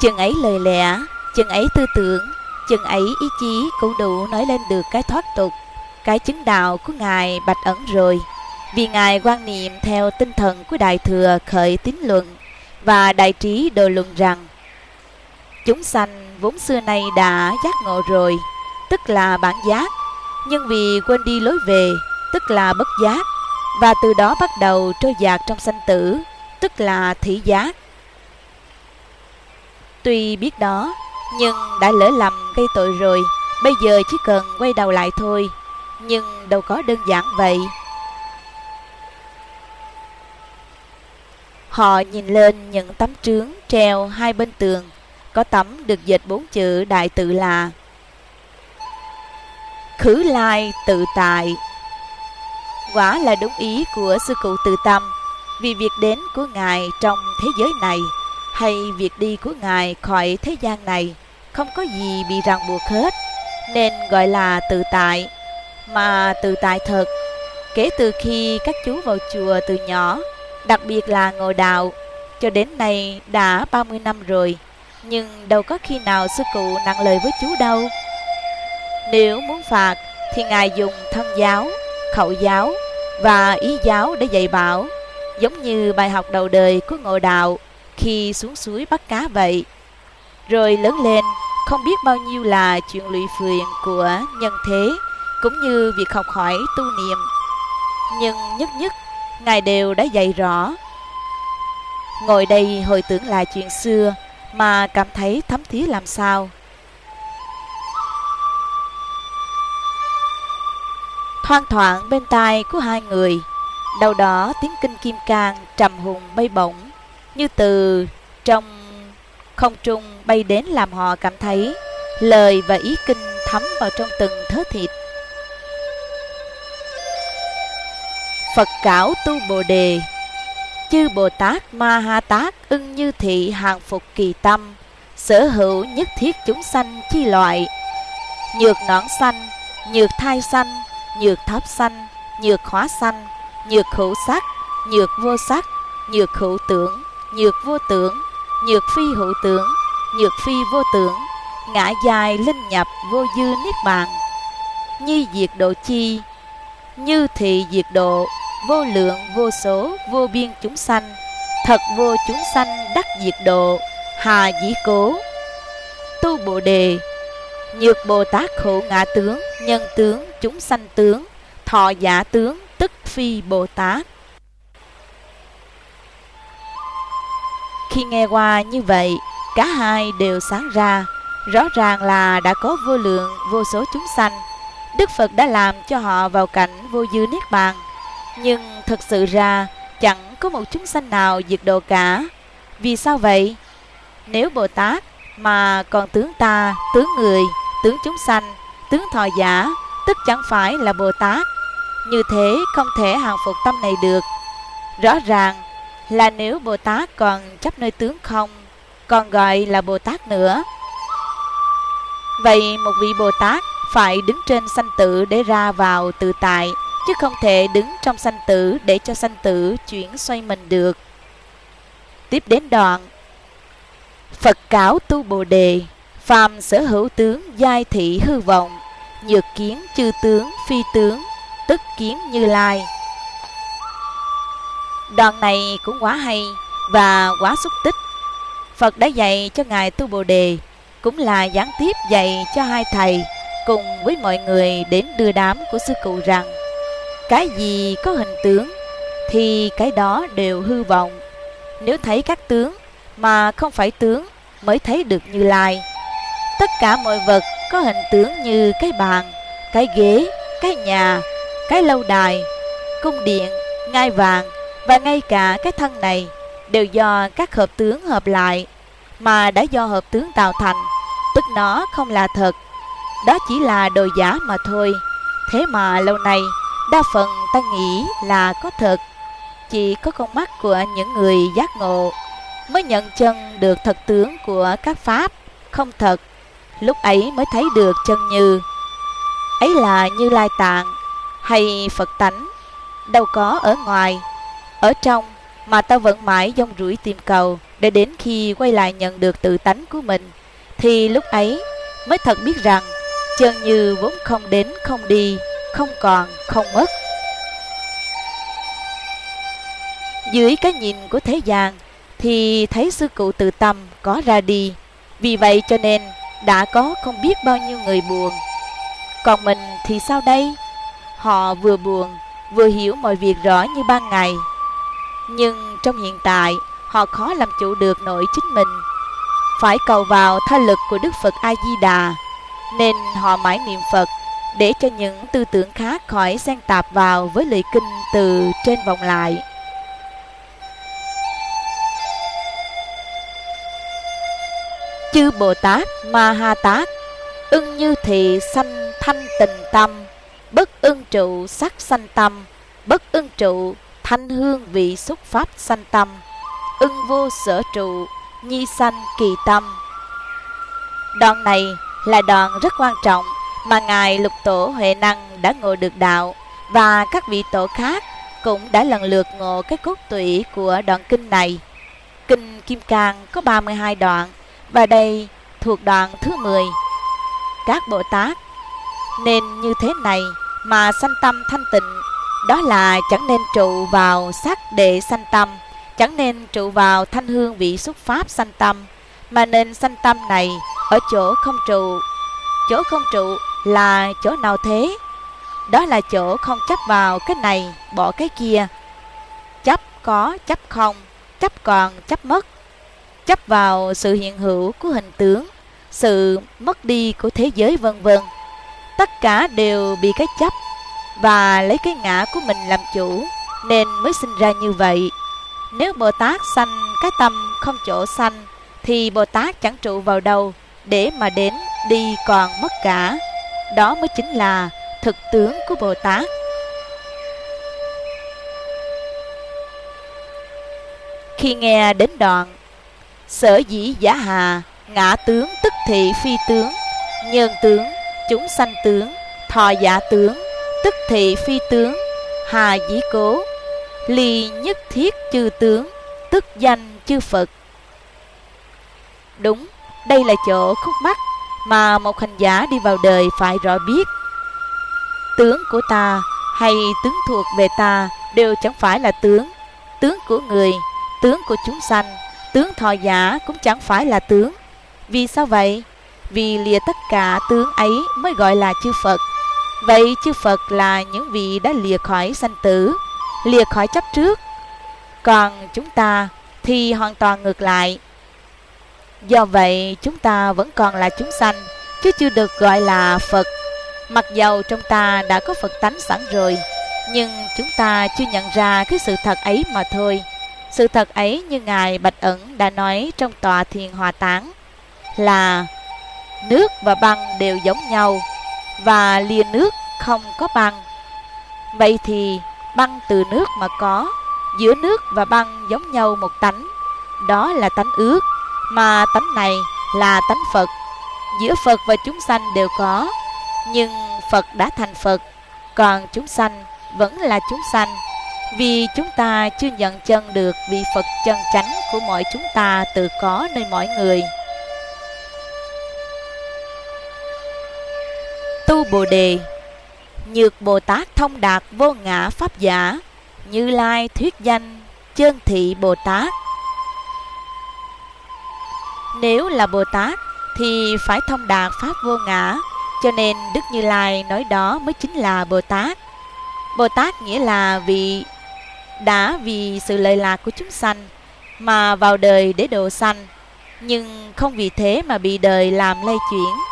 Chừng ấy lời lẽ, chừng ấy tư tưởng, chừng ấy ý chí cũng đủ nói lên được cái thoát tục, cái chứng đạo của Ngài Bạch Ẩn rồi. Vì Ngài quan niệm theo tinh thần của Đại Thừa khởi tín luận và đại trí đồ luận rằng Chúng sanh vốn xưa nay đã giác ngộ rồi, tức là bản giác, nhưng vì quên đi lối về, tức là bất giác, và từ đó bắt đầu trôi dạt trong sanh tử, tức là thị giác. Tuy biết đó, nhưng đã lỡ lầm gây tội rồi, bây giờ chỉ cần quay đầu lại thôi, nhưng đâu có đơn giản vậy. Họ nhìn lên những tấm trướng treo hai bên tường, có tấm được dệt bốn chữ đại tự là. Khứ lai tự tại. Quả là đúng ý của sư cụ tự tâm Vì việc đến của Ngài trong thế giới này. Hay việc đi của Ngài khỏi thế gian này Không có gì bị ràng buộc hết Nên gọi là tự tại. Mà tự tại thật Kể từ khi các chú vào chùa từ nhỏ Đặc biệt là ngồi đạo Cho đến nay đã 30 năm rồi Nhưng đâu có khi nào sư cụ nặng lời với chú đâu. Nếu muốn phạt Thì Ngài dùng thân giáo, khẩu giáo Và ý giáo để dạy bảo Giống như bài học đầu đời của ngộ đạo. Khi xuống suối bắt cá vậy. Rồi lớn lên, Không biết bao nhiêu là chuyện lụy phiền của nhân thế, Cũng như việc học hỏi tu niệm. Nhưng nhất nhất, Ngài đều đã dạy rõ. Ngồi đây hồi tưởng lại chuyện xưa Mà cảm thấy thấm thía làm sao. Thoang thoảng bên tai của hai người Đầu đó tiếng kinh kim cang trầm hùng bay bổng. Như từ trong không trung bay đến làm họ cảm thấy Lời và ý kinh thấm vào trong từng thớ thịt. Phật cảo tu Bồ đề Chư Bồ Tát Ma Ha Tát ưng như thị hàng phục kỳ tâm Sở hữu nhất thiết chúng sanh chi loại. Nhược nõn sanh, nhược thai sanh, nhược tháp sanh, nhược hóa sanh Nhược hữu sắc, nhược vô sắc, nhược hữu tưởng, nhược vô tưởng Nhược phi hữu tưởng, nhược phi vô tưởng Ngã dài linh nhập vô dư niết bàn. Như diệt độ chi, như thị diệt độ vô lượng vô số vô biên chúng sanh thật vô chúng sanh đắc diệt độ hà dĩ cố. Tu bồ đề nhược bồ tát khổ ngã tướng nhân tướng chúng sanh tướng thọ giả tướng tức phi bồ tát. Khi nghe qua như vậy cả hai đều sáng ra rõ ràng là đã có vô lượng vô số chúng sanh đức phật đã làm cho họ vào cảnh vô dư niết bàn nhưng thật sự ra chẳng có một chúng sanh nào diệt độ cả. Vì sao vậy? Nếu Bồ Tát mà còn tướng ta, tướng người, tướng chúng sanh, tướng thọ giả, tức chẳng phải là Bồ Tát. Như thế không thể hàng phục tâm này được. Rõ ràng là nếu Bồ Tát còn chấp nơi tướng không, còn gọi là Bồ Tát nữa. Vậy một vị Bồ Tát phải đứng trên sanh tử để ra vào tự tại chứ không thể đứng trong sanh tử để cho sanh tử chuyển xoay mình được. Tiếp đến đoạn Phật cáo tu Bồ Đề Phàm sở hữu tướng giai thị hư vọng Nhược kiến chư tướng phi tướng Tức kiến như lai Đoạn này cũng quá hay Và quá xúc tích Phật đã dạy cho Ngài Tu Bồ Đề Cũng là gián tiếp dạy cho hai thầy Cùng với mọi người đến đưa đám của sư cụ rằng cái gì có hình tướng thì cái đó đều hư vọng. Nếu thấy các tướng mà không phải tướng mới thấy được Như Lai. Tất cả mọi vật có hình tướng như cái bàn, cái ghế, cái nhà, cái lâu đài, cung điện, ngai vàng và ngay cả cái thân này đều do các hợp tướng hợp lại mà đã do hợp tướng tạo thành, tức nó không là thật. Đó chỉ là đồ giả mà thôi. Thế mà lâu nay Đa phần ta nghĩ là có thật Chỉ có con mắt của những người giác ngộ Mới nhận chân được thật tướng của các pháp Không thật Lúc ấy mới thấy được chân như Ấy là như lai tạng Hay Phật tánh Đâu có ở ngoài ở trong mà ta vẫn mãi dông rủi tìm cầu để đến khi quay lại nhận được tự tánh của mình, thì lúc ấy mới thật biết rằng chân như vốn không đến, không đi, không còn, không mất. Dưới cái nhìn của thế gian thì thấy sư cụ tự tâm có ra đi. Vì vậy cho nên đã có không biết bao nhiêu người buồn. Còn mình thì sao đây? Họ vừa buồn, vừa hiểu mọi việc rõ như ban ngày nhưng trong hiện tại, họ khó làm chủ được nội chính mình. Phải cầu vào tha lực của đức phật a di đà nên họ mãi niệm phật để cho những tư tưởng khác khỏi xen tạp vào với lời kinh từ trên vòng lại. Chư bồ tát ma ha tát ưng như thị sanh thanh tình tâm, bất ưng trụ sắc sanh tâm, bất ưng trụ thanh hương vị xúc pháp sanh tâm, ưng vô sở trụ, nhi sanh kỳ tâm. Đoạn này là đoạn rất quan trọng mà ngài lục tổ huệ năng đã ngộ được đạo và các vị tổ khác cũng đã lần lượt ngộ cái cốt tủy của đoạn kinh này. Kinh kim cang có 32 đoạn và đây thuộc đoạn thứ 10 các bồ tát, nên như thế này mà sanh tâm thanh tịnh đó là chẳng nên trụ vào sắc để sanh tâm, chẳng nên trụ vào thanh hương vị xúc pháp sanh tâm, mà nên sanh tâm này ở chỗ không trụ. Chỗ không trụ là chỗ nào thế? Đó là chỗ không chấp vào cái này, bỏ cái kia. Chấp có, chấp không, chấp còn, chấp mất. Chấp vào sự hiện hữu của hình tướng, sự mất đi của thế giới vân vân. Tất cả đều bị cái chấp và lấy cái ngã của mình làm chủ, nên mới sinh ra như vậy. Nếu bồ tát sanh cái tâm không chỗ sanh, thì bồ tát chẳng trụ vào đâu, để mà đến đi còn mất cả. Đó mới chính là thực tướng của bồ tát. Khi nghe đến đoạn, sở dĩ giả hà ngã tướng tức thị phi tướng nhân tướng, chúng sanh tướng, thọ giả tướng tức thị phi tướng, hà dĩ cố ly nhất thiết chư tướng, tức danh chư phật. Đúng, đây là chỗ khúc mắc mà một hành giả đi vào đời phải rõ biết. Tướng của ta hay tướng thuộc về ta đều chẳng phải là tướng. Tướng của người, tướng của chúng sanh, tướng thọ giả cũng chẳng phải là tướng. Vì sao vậy? Vì lìa tất cả tướng ấy mới gọi là chư phật vậy chư phật là những vị đã lìa khỏi sanh tử, lìa khỏi chấp trước. Còn chúng ta thì hoàn toàn ngược lại. Do vậy, chúng ta vẫn còn là chúng sanh, chứ chưa được gọi là phật. Mặc dầu trong ta đã có phật tánh sẵn rồi, nhưng chúng ta chưa nhận ra cái sự thật ấy mà thôi. Sự thật ấy như ngài bạch ẩn đã nói trong tòa thiền hòa tán là, nước và băng đều giống nhau và lìa nước không có băng. Vậy thì băng từ nước mà có, giữa nước và băng giống nhau một tánh. Đó là tánh ước, mà tánh này là tánh phật. Giữa phật và chúng sanh đều có, nhưng phật đã thành phật, còn chúng sanh vẫn là chúng sanh. Vì chúng ta chưa nhận chân được vị phật chân chánh của mọi chúng ta tự có nơi mọi người. Tu bồ đề, nhược bồ tát thông đạt vô ngã pháp giả, như lai thuyết danh chân thị bồ tát. Nếu là bồ tát thì phải thông đạt pháp vô ngã, cho nên đức như lai nói đó mới chính là bồ tát. Bồ tát nghĩa là vị, đã vì sự lợi lạc của chúng sanh mà vào đời để độ sanh, nhưng không vì thế mà bị đời làm lây chuyển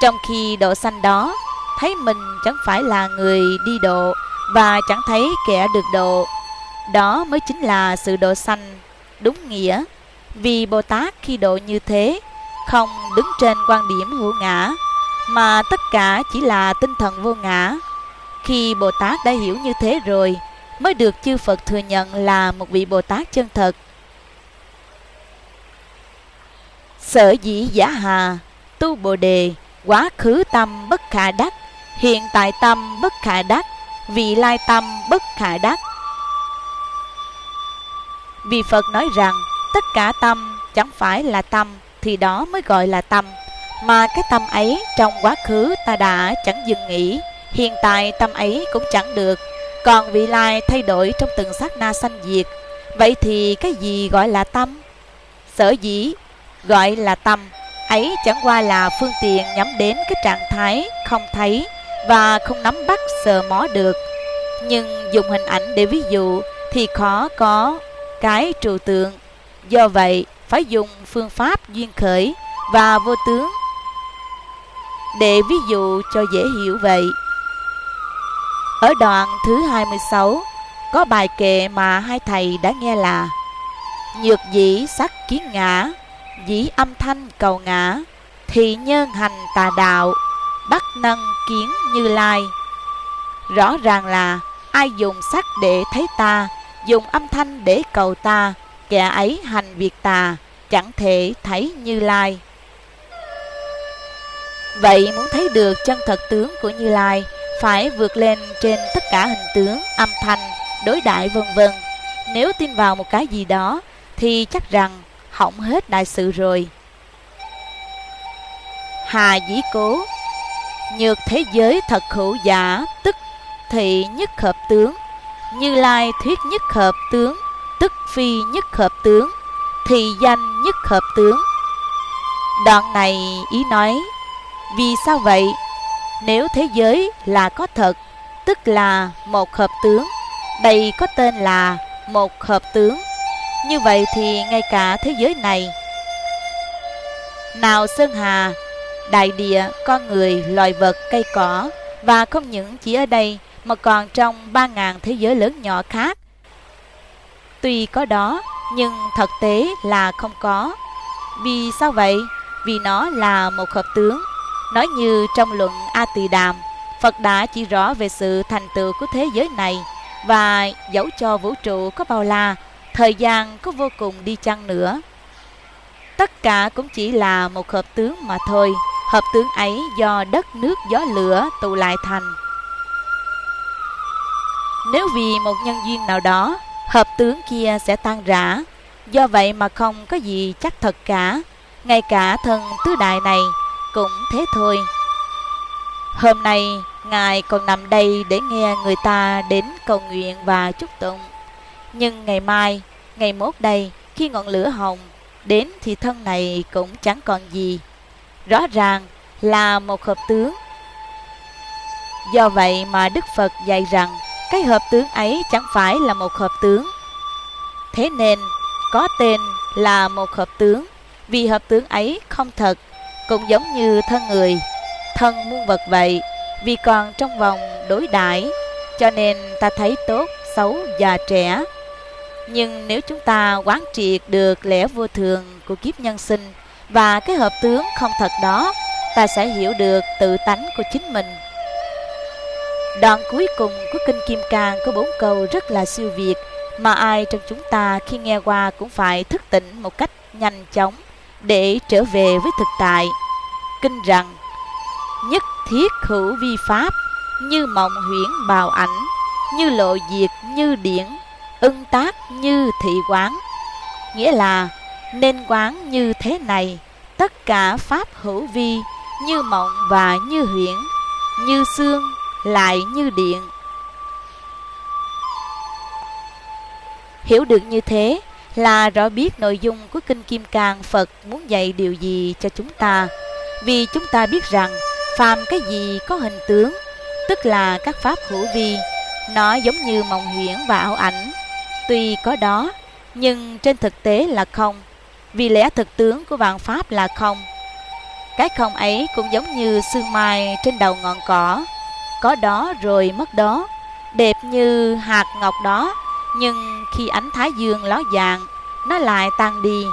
trong khi độ sanh đó, thấy mình chẳng phải là người đi độ và chẳng thấy kẻ được độ. Đó mới chính là sự độ sanh đúng nghĩa. Vì bồ tát khi độ như thế, không đứng trên quan điểm hữu ngã, mà tất cả chỉ là tinh thần vô ngã. Khi bồ tát đã hiểu như thế rồi, mới được chư phật thừa nhận là một vị bồ tát chân thật. Sở dĩ giả hà tu bồ đề quá khứ tâm bất khả đắc hiện tại tâm bất khả đắc vị lai tâm bất khả đắc Vì Phật nói rằng tất cả tâm chẳng phải là tâm thì đó mới gọi là tâm. Mà cái tâm ấy trong quá khứ ta đã chẳng dừng nghỉ, hiện tại tâm ấy cũng chẳng được. Còn vị lai thay đổi trong từng sát na sanh diệt. Vậy thì cái gì gọi là tâm? Sở dĩ gọi là tâm ấy chẳng qua là phương tiện nhắm đến cái trạng thái không thấy và không nắm bắt sờ mó được. Nhưng dùng hình ảnh để ví dụ thì khó có cái trừu tượng. Do vậy, phải dùng phương pháp duyên khởi và vô tướng để ví dụ cho dễ hiểu vậy. Ở đoạn thứ 26 có bài kệ mà hai thầy đã nghe là Nhược dĩ sắc kiến ngã, dĩ âm thanh cầu ngã, thì nhân hành tà đạo, bắt nâng kiến như lai. Rõ ràng là ai dùng sắc để thấy ta, dùng âm thanh để cầu ta, kẻ ấy hành việc tà, chẳng thể thấy như lai. Vậy muốn thấy được chân thật tướng của Như Lai, phải vượt lên trên tất cả hình tướng, âm thanh, đối đại vân vân. Nếu tin vào một cái gì đó, thì chắc rằng hỏng hết đại sự rồi. Hà dĩ cố Nhược thế giới thật hữu giả, tức thị nhất hợp tướng. Như Lai thuyết nhất hợp tướng, tức phi nhất hợp tướng, thì danh nhất hợp tướng. Đoạn này ý nói, vì sao vậy? Nếu thế giới là có thật, tức là một hợp tướng, đây có tên là một hợp tướng. Như vậy thì ngay cả thế giới này, nào Sơn Hà, đại địa, con người, loài vật, cây cỏ, và không những chỉ ở đây mà còn trong ba ngàn thế giới lớn nhỏ khác. Tuy có đó, nhưng thực tế là không có. Vì sao vậy? Vì nó là một hợp tướng. Nói như trong luận A Tỳ Đàm, Phật đã chỉ rõ về sự thành tựu của thế giới này và dẫu cho vũ trụ có bao la, thời gian có vô cùng đi chăng nữa. Tất cả cũng chỉ là một hợp tướng mà thôi, hợp tướng ấy do đất nước gió lửa tụ lại thành. Nếu vì một nhân duyên nào đó, hợp tướng kia sẽ tan rã, do vậy mà không có gì chắc thật cả, ngay cả thân tứ đại này cũng thế thôi. Hôm nay, Ngài còn nằm đây để nghe người ta đến cầu nguyện và chúc tụng. Nhưng ngày mai, ngày mốt đây, khi ngọn lửa hồng đến thì thân này cũng chẳng còn gì. Rõ ràng là một hợp tướng. Do vậy mà Đức Phật dạy rằng cái hợp tướng ấy chẳng phải là một hợp tướng. Thế nên có tên là một hợp tướng vì hợp tướng ấy không thật cũng giống như thân người, thân muôn vật vậy, vì còn trong vòng đối đãi cho nên ta thấy tốt, xấu, già trẻ. Nhưng nếu chúng ta quán triệt được lẽ vô thường của kiếp nhân sinh và cái hợp tướng không thật đó, ta sẽ hiểu được tự tánh của chính mình. Đoạn cuối cùng của Kinh Kim Cang có bốn câu rất là siêu việt mà ai trong chúng ta khi nghe qua cũng phải thức tỉnh một cách nhanh chóng để trở về với thực tại. Kinh rằng, nhất thiết hữu vi pháp, như mộng huyễn bào ảnh, như lộ diệt như điển, ưng tác như thị quán. Nghĩa là, nên quán như thế này, tất cả pháp hữu vi, như mộng và như huyễn, như xương, lại như điện. Hiểu được như thế, là rõ biết nội dung của Kinh Kim Cang Phật muốn dạy điều gì cho chúng ta. Vì chúng ta biết rằng phàm cái gì có hình tướng, tức là các pháp hữu vi, nó giống như mộng huyễn và ảo ảnh. Tuy có đó, nhưng trên thực tế là không, vì lẽ thực tướng của vạn pháp là không. Cái không ấy cũng giống như sương mai trên đầu ngọn cỏ, có đó rồi mất đó, đẹp như hạt ngọc đó nhưng khi ánh thái dương ló dạng, nó lại tan đi.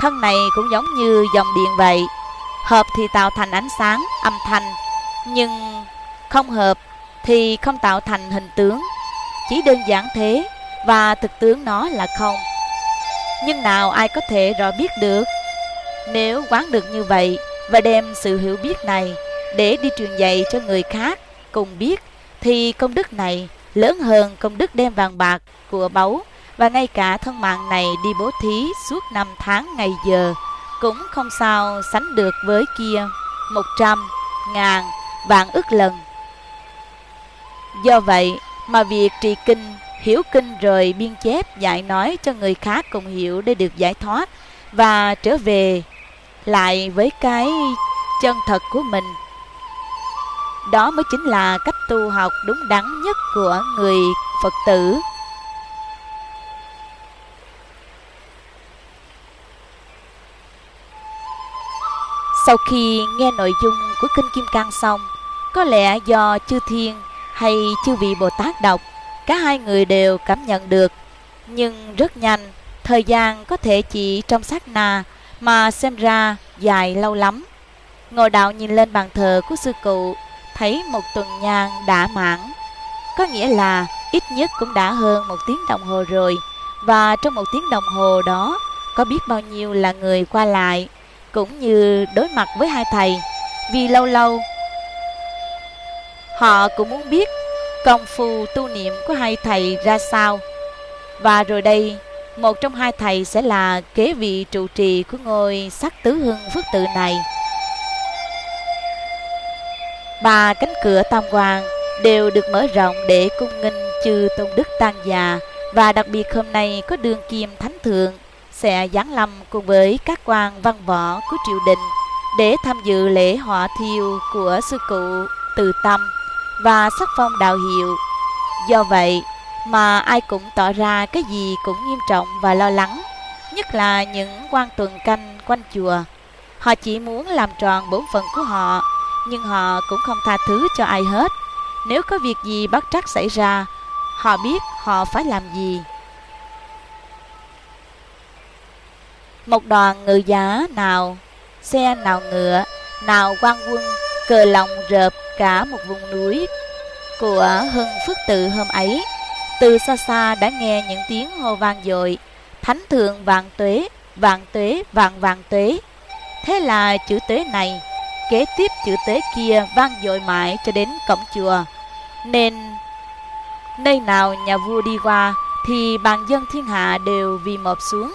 Thân này cũng giống như dòng điện vậy. Hợp thì tạo thành ánh sáng, âm thanh. Nhưng không hợp thì không tạo thành hình tướng. Chỉ đơn giản thế và thực tướng nó là không. Nhưng nào ai có thể rõ biết được? Nếu quán được như vậy và đem sự hiểu biết này để đi truyền dạy cho người khác cùng biết, thì công đức này lớn hơn công đức đem vàng bạc của báu và ngay cả thân mạng này đi bố thí suốt năm tháng ngày giờ cũng không sao sánh được với kia một trăm ngàn vạn ức lần do vậy mà việc trì kinh hiểu kinh rồi biên chép, dạy nói cho người khác cùng hiểu để được giải thoát và trở về lại với cái chân thật của mình. Đó mới chính là cách tu học đúng đắn nhất của người phật tử. Sau khi nghe nội dung của kinh kim cang xong, có lẽ do chư thiên hay chư vị bồ tát đọc cả hai người đều cảm nhận được. Nhưng rất nhanh, thời gian có thể chỉ trong sát na, mà xem ra dài lâu lắm. Ngồi đạo nhìn lên bàn thờ của sư cụ, thấy một tuần nhang đã mãn. Có nghĩa là ít nhất cũng đã hơn một tiếng đồng hồ rồi. Và trong một tiếng đồng hồ đó, có biết bao nhiêu là người qua lại, cũng như đối mặt với hai thầy. Vì lâu lâu, họ cũng muốn biết công phu tu niệm của hai thầy ra sao. Và rồi đây, một trong hai thầy sẽ là kế vị trụ trì của ngôi sắc tứ hưng phước tự này. Ba cánh cửa tam quan đều được mở rộng để cung nghinh chư tôn đức tăng già và đặc biệt hôm nay có đường kim thánh thượng sẽ giáng lâm cùng với các quan văn võ của triều đình để tham dự lễ họa thiêu của sư cụ từ tâm và sắc phong đạo hiệu. Do vậy mà ai cũng tỏ ra cái gì cũng nghiêm trọng và lo lắng, nhất là những quan tuần canh quanh chùa. Họ chỉ muốn làm tròn bổn phận của họ, nhưng họ cũng không tha thứ cho ai hết. Nếu có việc gì bất trắc xảy ra, họ biết họ phải làm gì. Một đoàn ngự giá nào, xe nào ngựa, nào quan quân, cờ lòng rợp cả một vùng núi của Hưng Phước Tự hôm ấy. Từ xa xa đã nghe những tiếng hô vang dội, Thánh thượng vạn tuế, vạn tuế, vạn vạn tuế. Thế là chữ tuế này, kế tiếp chữ tuế kia vang dội mãi cho đến cổng chùa. Nên nơi nào nhà vua đi qua thì bàn dân thiên hạ đều vì mộp xuống.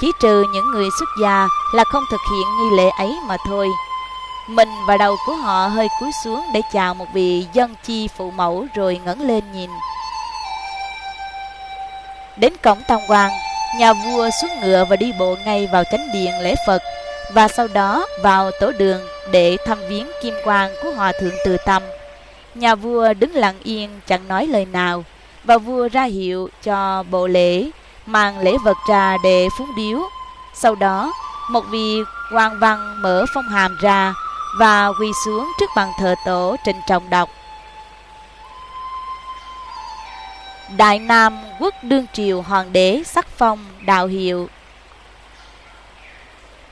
Chỉ trừ những người xuất gia là không thực hiện nghi lễ ấy mà thôi. Mình và đầu của họ hơi cúi xuống để chào một vị dân chi phụ mẫu rồi ngẩng lên nhìn. Đến cổng tam quan, nhà vua xuống ngựa và đi bộ ngay vào chánh điện lễ Phật và sau đó vào tổ đường để thăm viếng kim quan của hòa thượng Từ Tâm. Nhà vua đứng lặng yên chẳng nói lời nào và vua ra hiệu cho bộ lễ mang lễ vật ra để phúng điếu. Sau đó, một vị quan văn mở phong hàm ra và quỳ xuống trước bàn thờ tổ trình trọng đọc. Đại Nam quốc đương triều hoàng đế sắc phong đạo hiệu.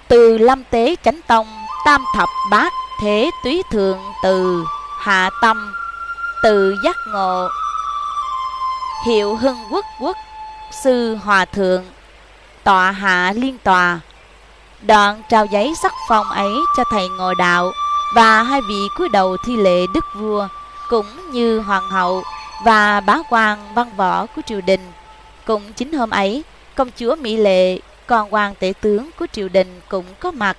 Từ lâm tế chánh tông, tam thập bát thế túy thượng từ hạ tâm, từ giác ngộ. Hiệu hưng quốc quốc, sư hòa thượng, tọa hạ liên tòa. Đoạn trao giấy sắc phong ấy cho thầy ngồi đạo và hai vị cúi đầu thi lễ đức vua cũng như hoàng hậu và bá quan văn võ của triều đình. Cũng chính hôm ấy, công chúa Mỹ Lệ, con quan tể tướng của triều đình cũng có mặt